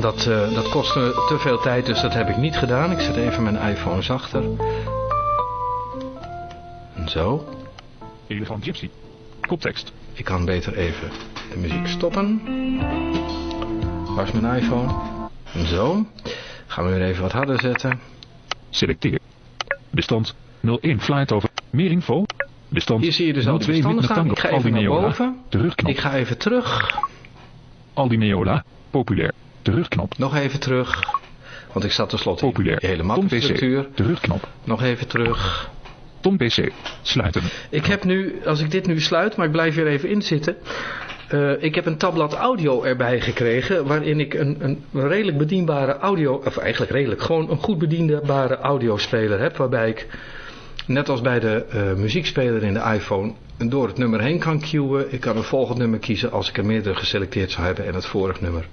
Dat, eh, dat kostte te veel tijd, dus dat heb ik niet gedaan. Ik zet even mijn iPhone zachter. En zo. Elefant Gypsy. Koptekst. Ik kan beter even de muziek stoppen. Waar is mijn iPhone? En zo. Gaan we weer even wat harder zetten. Selecteer. Bestand. 01 Flight over. Meer info. Bestand. Hier zie je dus al die 02 bestanden staan. Ik ga even naar boven. Terugknop. Ik ga even terug. Aldineola. Populair. Terugknop. Nog even terug. Want ik zat tenslotte Populair. in hele. Terugknop. Nog even terug. Tom PC. Sluiten. Ik heb nu, als ik dit nu sluit, maar ik blijf weer even inzitten. Eh, ik heb een tabblad audio erbij gekregen, waarin ik een, een redelijk bedienbare audio, of eigenlijk redelijk, gewoon een goed bedienbare audiospeler heb, waarbij ik, net als bij de eh, muziekspeler in de iPhone, door het nummer heen kan cueën. Ik kan een volgend nummer kiezen als ik er meerdere geselecteerd zou hebben en het vorig nummer.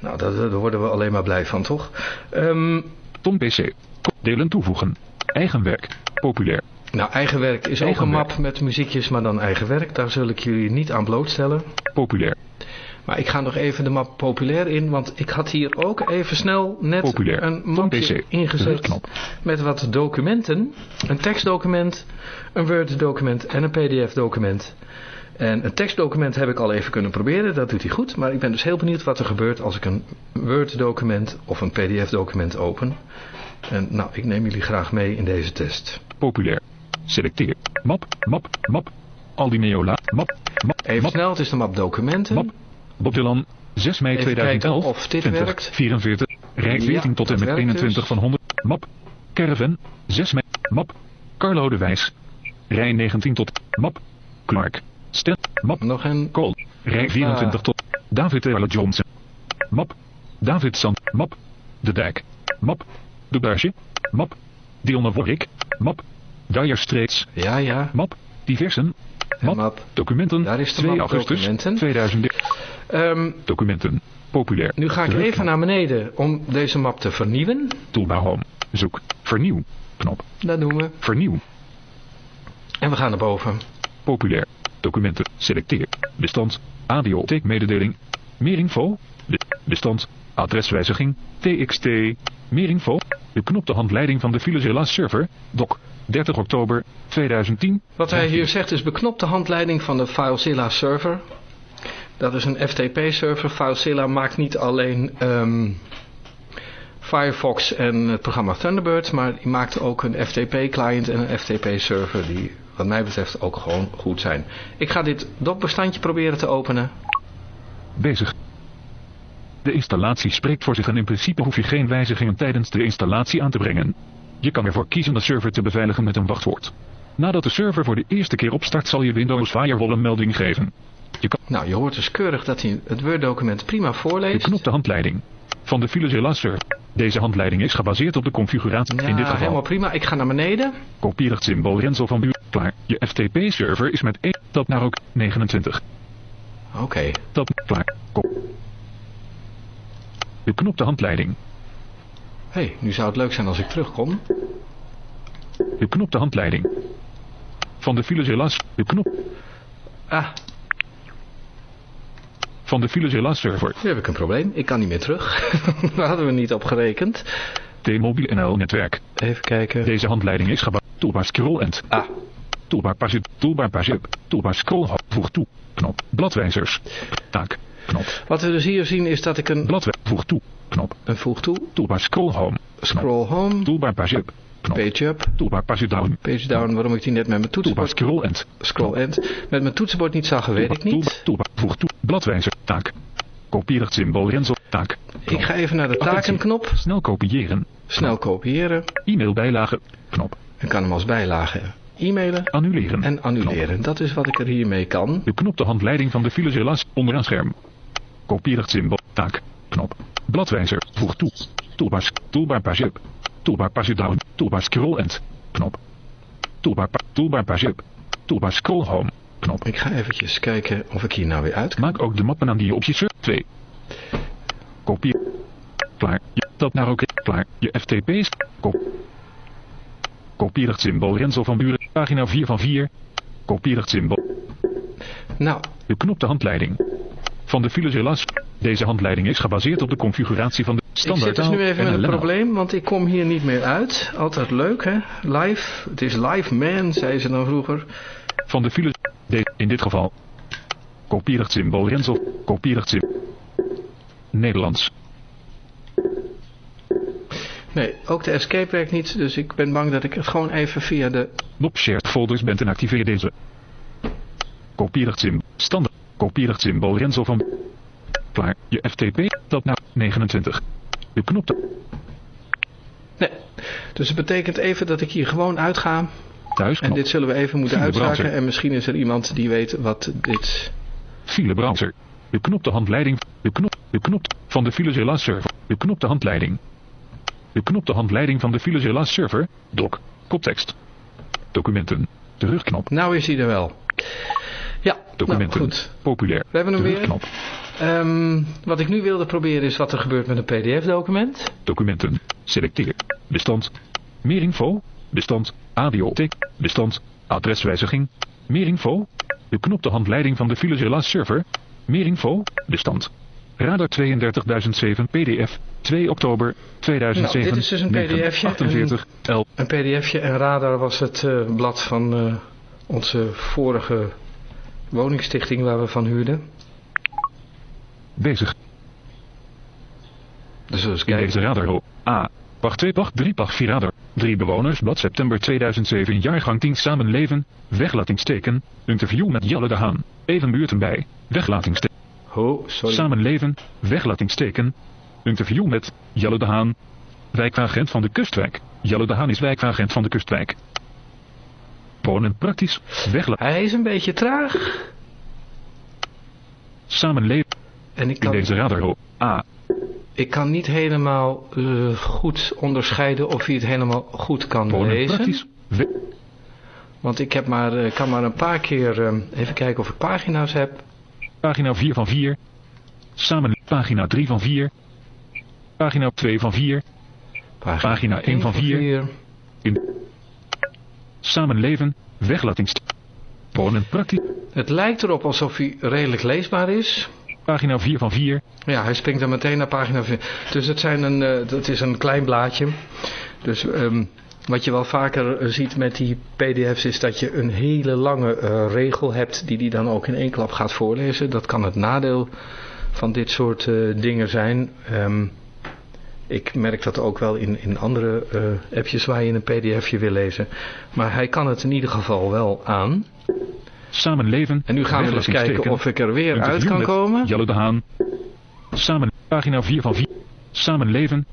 Nou, daar, daar worden we alleen maar blij van, toch? Ehm, Tom PC. Delen toevoegen. Eigen werk. Populair. nou, eigen werk is ook Eigen een werk. map met muziekjes, maar dan eigen werk. Daar zul ik jullie niet aan blootstellen. Populair. Maar ik ga nog even de map populair in, want ik had hier ook even snel net Populair. een mapje ingezet met wat documenten. Een tekstdocument, een Word document en een PDF document. En een tekstdocument heb ik al even kunnen proberen, dat doet hij goed. Maar ik ben dus heel benieuwd wat er gebeurt als ik een Word document of een PDF document open. En nou, ik neem jullie graag mee in deze test. Populair. Selecteer. Map. Map. Map. Aldineola. Map. Map. Even map. snel, het is de map documenten. Map. Bob Dylan, 6 mei Even 2011. Of 20, 44. 14 tot en met 21 dus. van 100. Map. Caravan, 6 mei. Map. Carlo de Wijs. Rij 19 tot. Map. Clark. Stel. Map. Nog een. Cole. Rij 24 tot. David Earl Johnson. Map. David Sand. Map. De Dijk. Map. De Buisje. Map. Dionne Warwick. Map. Dyer Streets, Ja, ja. Map. Diversen. Map. Documenten. Daar is 2 augustus 2013. Um, Documenten. Populair. Nu ga ik even naar beneden om deze map te vernieuwen. Toolbar Home. Zoek. Vernieuw. Knop. Dat doen we. Vernieuw. En we gaan naar boven. Populair. Documenten. Selecteer. Bestand. ADO. Take mededeling. Meer info. Bestand. Adreswijziging. TXT. Meer info. de knop de handleiding van de Filezilla server. Doc. 30 oktober 2010. Wat hij hier zegt is beknopte handleiding van de FileZilla server. Dat is een FTP server. FileZilla maakt niet alleen ehm, Firefox en het programma Thunderbird, maar die maakt ook een FTP client en een FTP server die wat mij betreft ook gewoon goed zijn. Ik ga dit docbestandje proberen te openen. Bezig. De installatie spreekt voor zich en in principe hoef je geen wijzigingen tijdens de installatie aan te brengen. Je kan ervoor kiezen de server te beveiligen met een wachtwoord. Nadat de server voor de eerste keer opstart zal je Windows Firewall een melding geven. Je kan Nou, je hoort dus keurig dat hij het Word-document prima voorleest. beknopte handleiding van de FileZilla server. Deze handleiding is gebaseerd op de configuratie. Ja, in dit helemaal geval prima. Ik ga naar beneden. kopieer het symbool Renzel van Buur. Klaar. Je FTP-server is met 1 dat naar ook 29. Oké. Dat klaar. Kop. Beknopte handleiding. Hé, hey, nu zou het leuk zijn als ik terugkom. Beknopte handleiding. Van de FileZilla de knop Ah, van de FileZilla server. nu heb ik een probleem. Ik kan niet meer terug. Daar hadden we niet op gerekend. T-Mobile NL netwerk. Even kijken. Deze handleiding is gebaseerd. Toolbar scroll end. Ah, Toolbar page up. Toolbar page up. Toolbar scroll. Voeg toe. Knop. Bladwijzers. Taak. Knop. wat we dus hier zien is dat ik een, Bladwij. Voeg toe. Knop. een voeg toe, Toolbar scroll home. Knop. scroll home, Toolbar page up. Knop. page up, Toolbar page down. page down, waarom ik die net met mijn toetsenbord, scroll end. scroll end, met mijn toetsenbord niet zag, weet ik niet. toolbar, voeg toe. Bladwijzer. Taak. Kopieer het symbool Renzel. Taak. Ik ga even naar de takenknop, Snel kopiëren. snel kopiëren E-mail bijlage. Knop. en kan hem als bijlage e-mailen Annuleren. en annuleren. Dat is wat ik er hiermee kan. Beknopte handleiding van de FileZilla's onderaan scherm. Kopieer het symbool. Taak. Knop. Bladwijzer. Voeg toe. Toolbar. Toolbar page up. Toolbar page down. Toolbar scroll end. Knop. Toolbar, pa- toolbar page. Toolbar scroll home. Knop. Ik ga eventjes kijken of ik hier nou weer uit kan. Maak ook de mappen aan die je op je server 2. Kopieer. Klaar. Je, dat naar oké. Klaar. Je FTP's. Kop. Kopieer het symbool Renzo van Buren. Pagina 4 van 4. Kopieer het symbool. Nou, Beknopte handleiding. Van de FileZilla's. Deze handleiding is gebaseerd op de configuratie van de ik zit dus nu even met een probleem, want ik kom hier niet meer uit. Altijd leuk, hè? Live. Het is live man, zei ze dan vroeger. Van de file. In dit geval. Kopieer het symbool Renzo. Kopieer het symbool. Nederlands. Nee, ook de escape werkt niet, dus ik ben bang dat ik het gewoon even via de... Op shared folders bent en activeer deze. Kopieer het symbool. Standaard. Kopieer het symbool Renzo van. Klaar. Je FTP. Dat naar 29. Beknopte. Nee, dus het betekent even dat ik hier gewoon uitga. Thuis. En dit zullen we even moeten browser. En misschien is er iemand die weet wat dit... File browser. Beknopte handleiding. Beknop. Beknopt. Van de FileZilla server. Beknopte handleiding. Beknopte handleiding van de FileZilla server. Doc. Koptekst. Documenten. Terugknop. Nou is hij er wel. Ja, Documenten. nou goed. Populair. We hebben hem weer. Ehm, wat ik nu wilde proberen is wat er gebeurt met een pdf-document. Documenten. Selecteer. Bestand. Meer info. Bestand. Audiotheek. Bestand. Adreswijziging. Meer info. Beknopte handleiding van de FileZilla server. Meer info. Bestand. Radar 32007 PDF. 2 oktober 2007. Nou, dit is dus een 9, PDFje. 48 L. Een pdfje en radar was het eh, blad van eh, onze vorige woningstichting waar we van huurden. Bezig. Dus eens In kijken. deze radar. ho- A. Pacht 2, pacht 3, pacht 4 radar. 3 bewoners, blad september 2007, jaargang 10 samenleven. Weglatingsteken. Interview met Jelle de Haan. Even buurten bij. Weglatingsteken. Oh, sorry. Samenleven. Weglatingsteken. Interview met Jelle de Haan. Wijkagent van de Kustwijk. Jelle de Haan is wijkagent van de Kustwijk. Wonen praktisch. Weglaten. Hij is een beetje traag. Samenleven. En ik In deze radar. A. ik kan niet helemaal eh, goed onderscheiden of hij het helemaal goed kan lezen. praktisch. Want ik heb maar, eh, kan maar een paar keer... eh, even kijken of ik pagina's heb. Pagina 4 van 4. Samen. Pagina 3 van 4. Pagina 2 van 4. Pagina 1 van 4. In. Samenleven. Weglatingst. Wonen praktisch. Het lijkt erop alsof hij redelijk leesbaar is. Pagina 4 van 4. Ja, hij springt dan meteen naar pagina 4. Dus het, zijn een, eh, dat is een klein blaadje. Dus ehm, wat je wel vaker eh, ziet met die pdf's is dat je een hele lange eh, regel hebt die die dan ook in één klap gaat voorlezen. Dat kan het nadeel van dit soort eh, dingen zijn. Ehm, ik merk dat ook wel in, in andere eh, appjes waar je een pdfje wil lezen. Maar hij kan het in ieder geval wel aan. Samenleven. En nu gaan we eens kijken of ik er weer uit kan komen. Jelle de Haan. Samen. Pagina 4 van 4. Samenleven.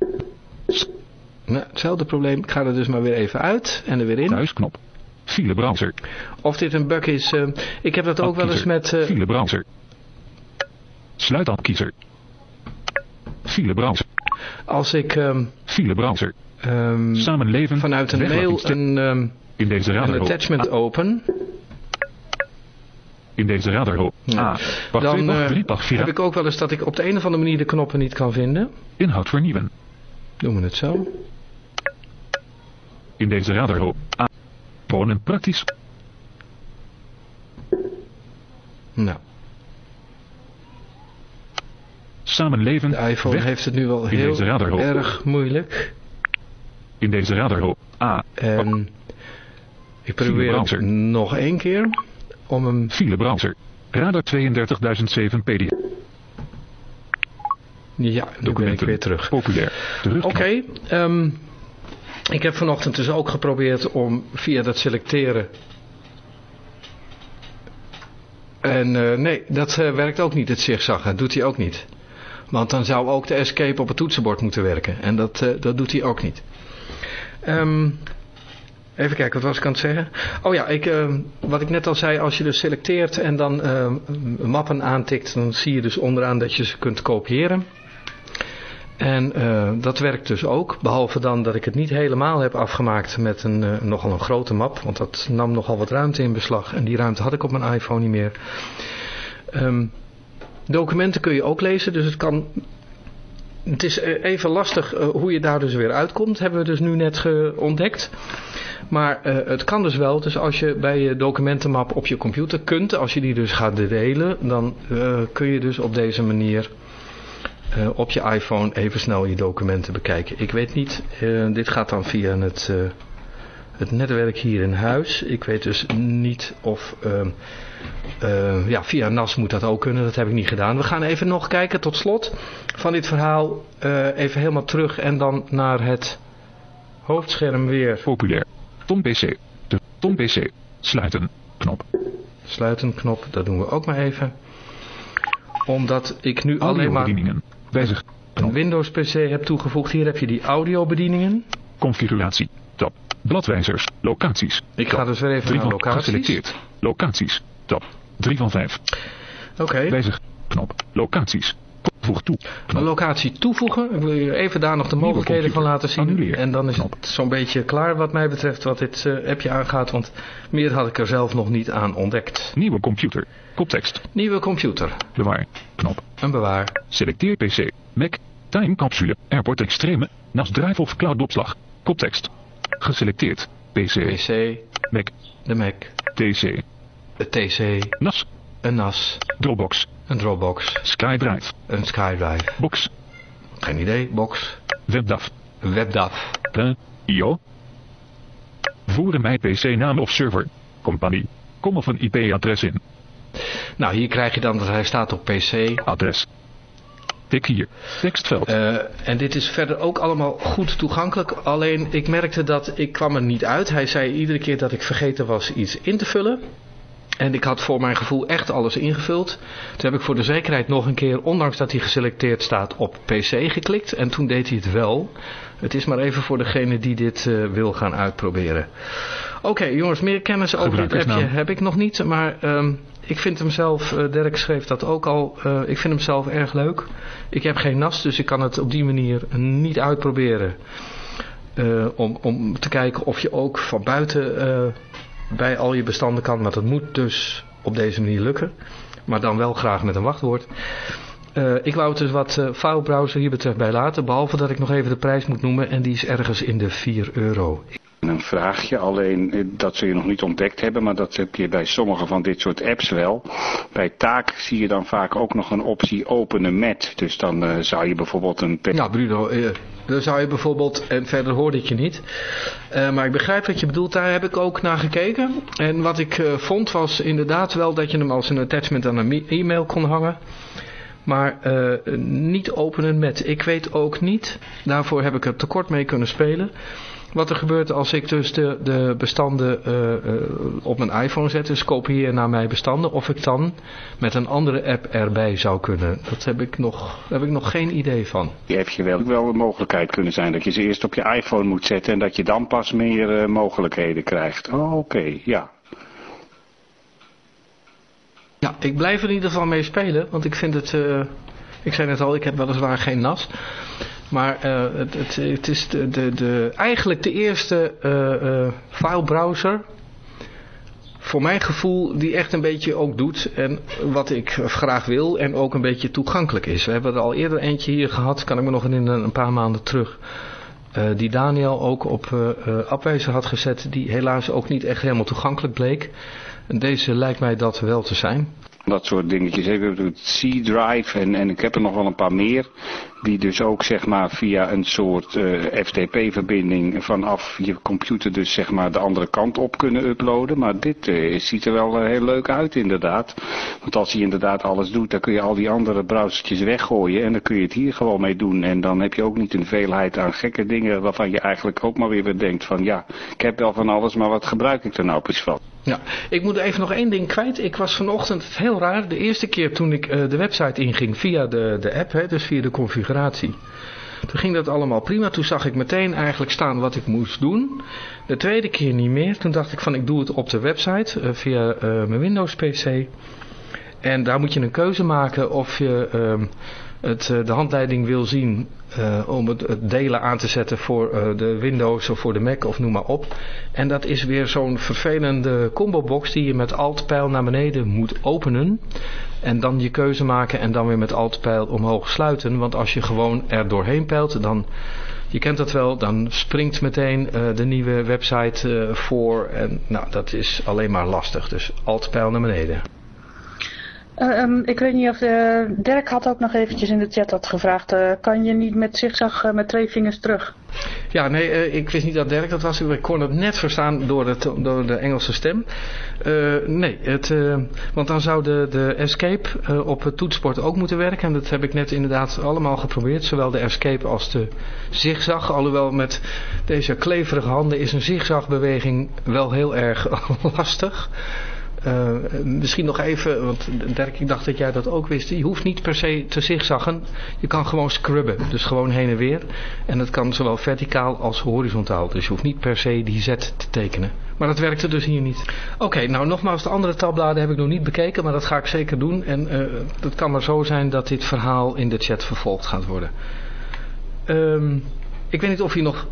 Nou, hetzelfde probleem. Ik ga er dus maar weer even uit en er weer in. Thuisknop. File browser. Of dit een bug is. eh, ik heb dat ook wel eens met... eh, File browser. Sluit aan kiezer. File browser. als ik ehm, File browser. ehm, Samenleven. vanuit een mail een, ehm, In deze een attachment open. In deze radar. Ja. A. Wacht dan twee, wacht eh, drie, wacht vier. heb ik ook wel eens dat ik op de een of andere manier de knoppen niet kan vinden. Inhoud vernieuwen. Doen we het zo. In deze radar. A. Wonen praktisch. Nou, Samenleven. de iPhone weg. heeft het nu wel heel erg moeilijk. In deze radar. A. En ik probeer het nog één keer om hem... File browser. Radar 32007 pdf. Ja, nu ben ik weer terug. Populair. Oké, ehm, ik heb vanochtend dus ook geprobeerd om via dat selecteren. En eh, nee, dat eh, werkt ook niet, het zigzag. Dat doet hij ook niet. Want dan zou ook de escape op het toetsenbord moeten werken. En dat, eh, dat doet hij ook niet. Ehm, even kijken, wat was ik aan het zeggen? Oh ja, ik, ehm, wat ik net al zei, als je dus selecteert en dan ehm, mappen aantikt, dan zie je dus onderaan dat je ze kunt kopiëren. En eh, dat werkt dus ook, behalve dan dat ik het niet helemaal heb afgemaakt met een, eh, nogal een grote map, want dat nam nogal wat ruimte in beslag en die ruimte had ik op mijn iPhone niet meer. Ehm, documenten kun je ook lezen, dus het kan... Het is eh, even lastig hoe je daar dus weer uitkomt, hebben we dus nu net ontdekt. Maar eh, het kan dus wel, dus als je bij je documentenmap op je computer kunt, als je die dus gaat delen, dan eh, kun je dus op deze manier eh, op je iPhone even snel je documenten bekijken. Ik weet niet, dit gaat dan via het, het netwerk hier in huis. Ik weet dus niet of, ehm, eh, ja via NAS moet dat ook kunnen, dat heb ik niet gedaan. We gaan even nog kijken tot slot van dit verhaal, even helemaal terug en dan naar het hoofdscherm weer. Populair. Tom PC. De Tom PC. Sluiten. Knop. Sluiten knop, dat doen we ook maar even. Omdat ik nu alleen maar. Wijzig. een. Windows PC heb toegevoegd. Hier heb je die audiobedieningen. Configuratie. Tab. Bladwijzers. Locaties. Ik ga dus weer even 3 naar van locaties. geselecteerd. Locaties. Tab. 3 van 5. Oké. Wijzig. Knop. Locaties. Voeg toe. Een locatie toevoegen. Ik wil je even daar nog de mogelijkheden van laten zien. En dan is Knop. het zo'n beetje klaar wat mij betreft wat dit eh, appje aangaat. Want meer had ik er zelf nog niet aan ontdekt. Nieuwe computer. Koptekst. Nieuwe computer. Bewaar. Knop. Een bewaar. Selecteer PC. Mac. Time capsule. Airport extreme. NAS drive of cloud opslag. Koptekst. Geselecteerd. PC. PC. Mac. De Mac. TC. De TC. NAS. Een NAS. Dropbox. Een Dropbox. SkyDrive. Een SkyDrive. Box. Geen idee. Box. WebDAV. Een WebDAV. De. IO. Voeren mijn PC-naam of server. Compagnie. Kom of een IP-adres in. Nou, hier krijg je dan dat hij staat op PC. Adres. Tik hier. Tekstveld. Eh, en dit is verder ook allemaal goed toegankelijk. Alleen ik merkte dat ik kwam er niet uit. Hij zei iedere keer dat ik vergeten was iets in te vullen. En ik had voor mijn gevoel echt alles ingevuld. Toen heb ik voor de zekerheid nog een keer, ondanks dat hij geselecteerd staat, op PC geklikt. En toen deed hij het wel. Het is maar even voor degene die dit uh, wil gaan uitproberen. Oké jongens, meer kennis over dit appje heb ik nog niet. Maar um, ik vind hem zelf, uh, Dirk schreef dat ook al, uh, ik vind hem zelf erg leuk. Ik heb geen NAS, dus ik kan het op die manier niet uitproberen. om, om te kijken of je ook van buiten bij al je bestanden kan. Want dat moet dus op deze manier lukken. Maar dan wel graag met een wachtwoord. Uh, ik wou het dus wat uh, filebrowser hier betreft bij laten. Behalve dat ik nog even de prijs moet noemen. En die is ergens in de 4 euro. Een vraagje, alleen eh, dat zul je nog niet ontdekt hebben, maar dat heb je bij sommige van dit soort apps wel. Bij taak zie je dan vaak ook nog een optie openen met. Dus dan uh, zou je bijvoorbeeld een... Ja, Bruno, uh, dan zou je bijvoorbeeld, en verder hoorde ik je niet, uh, maar ik begrijp wat je bedoelt, daar heb ik ook naar gekeken. En wat ik vond was inderdaad wel dat je hem als een attachment aan een e-mail kon hangen. Maar niet openen met. Ik weet ook niet, daarvoor heb ik er tekort mee kunnen spelen wat er gebeurt als ik dus de, de bestanden uh, uh, op mijn iPhone zet, dus kopieer naar mijn bestanden, of ik dan met een andere app erbij zou kunnen. Dat heb ik nog, heb ik nog geen idee van. Die heb je wel, wel een mogelijkheid kunnen zijn, dat je ze eerst op je iPhone moet zetten en dat je dan pas meer uh, mogelijkheden krijgt. Oh, oké, okay, ja. Ja, ik blijf er in ieder geval mee spelen, want ik vind het, ik zei net al, ik heb weliswaar geen NAS. Maar uh, het, het, het, is de, de, de, eigenlijk de eerste uh, uh, filebrowser, voor mijn gevoel, die echt een beetje ook doet. En wat ik graag wil en ook een beetje toegankelijk is. We hebben er al eerder eentje hier gehad, kan ik me nog in een paar maanden terug. die Daniel ook op afwijzer had gezet, die helaas ook niet echt helemaal toegankelijk bleek. En deze lijkt mij dat wel te zijn. Dat soort dingetjes. Ik heb het C-Drive en, en ik heb er nog wel een paar meer. Die dus ook zeg maar via een soort uh, FTP-verbinding vanaf je computer dus zeg maar de andere kant op kunnen uploaden. Maar dit uh, ziet er wel uh, heel leuk uit inderdaad. Want als hij inderdaad alles doet, dan kun je al die andere browsertjes weggooien. En dan kun je het hier gewoon mee doen. En dan heb je ook niet een veelheid aan gekke dingen waarvan je eigenlijk ook maar weer weer denkt van ja, ik heb wel van alles, maar wat gebruik ik er nou precies van? Ja, ik moet even nog één ding kwijt. Ik was vanochtend, heel raar, de eerste keer toen ik de website inging via de, de app, hè, dus via de configuratie Toen ging dat allemaal prima. Toen zag ik meteen eigenlijk staan wat ik moest doen. De tweede keer niet meer. Toen dacht ik van ik doe het op de website uh, via uh, mijn Windows PC. En daar moet je een keuze maken of je uh, het, uh, de handleiding wil zien uh, om het, delen aan te zetten voor uh, de Windows of voor de Mac of noem maar op. En dat is weer zo'n vervelende combo box die je met alt-pijl naar beneden moet openen. En dan je keuze maken en dan weer met alt-pijl omhoog sluiten. Want als je gewoon er doorheen pijlt, dan, je kent dat wel, dan springt meteen de nieuwe website voor. En nou, dat is alleen maar lastig. Dus alt-pijl naar beneden. Uh, um, ik weet niet of uh, Dirk had ook nog eventjes in de chat had gevraagd. Uh, kan je niet met zigzag met twee vingers terug? Ja, nee, ik wist niet dat Dirk dat was. Ik kon het net verstaan door, door de Engelse stem. nee, het, want dan zou de, de escape op het toetsport ook moeten werken. En dat heb ik net inderdaad allemaal geprobeerd. Zowel de escape als de zigzag. Alhoewel met deze kleverige handen is een zigzagbeweging wel heel erg lastig. Uh, misschien nog even, want Dirk, ik dacht dat jij dat ook wist. Je hoeft niet per se te zigzaggen. Je kan gewoon scrubben. Dus gewoon heen en weer. En dat kan zowel verticaal als horizontaal. Dus je hoeft niet per se die Z te tekenen. Maar dat werkte dus hier niet. Oké, nou nogmaals, de andere tabbladen heb ik nog niet bekeken. Maar dat ga ik zeker doen. En uh, het kan maar zo zijn dat dit verhaal in de chat vervolgd gaat worden. Um, ik weet niet of je nog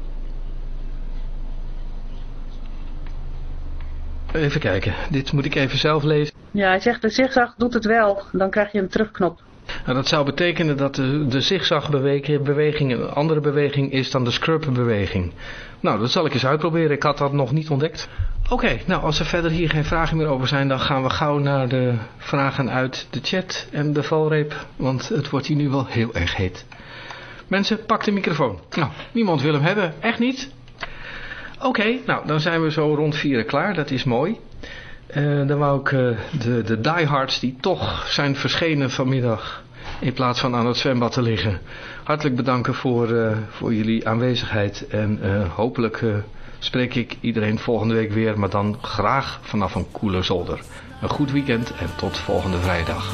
Even kijken, dit moet ik even zelf lezen. Ja, hij zegt de zigzag doet het wel, dan krijg je een terugknop. Nou, dat zou betekenen dat de, de zigzagbeweging een andere beweging is dan de scrub-beweging. Nou, dat zal ik eens uitproberen. Ik had dat nog niet ontdekt. Oké, okay, nou als er verder hier geen vragen meer over zijn, dan gaan we gauw naar de vragen uit de chat en de valreep. Want het wordt hier nu wel heel erg heet. Mensen, pak de microfoon. Nou, niemand wil hem hebben. Echt niet? Oké, nou dan zijn we zo rond vieren klaar. Dat is mooi. Uh, dan wou ik uh, de, de diehards die toch zijn verschenen vanmiddag in plaats van aan het zwembad te liggen. Hartelijk bedanken voor, uh, voor jullie aanwezigheid en hopelijk spreek ik iedereen volgende week weer, maar dan graag vanaf een koele zolder. Een goed weekend en tot volgende vrijdag.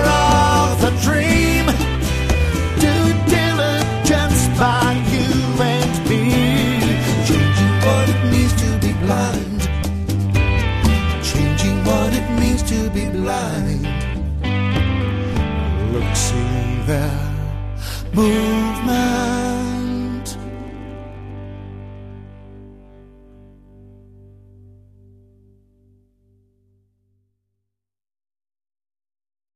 movement.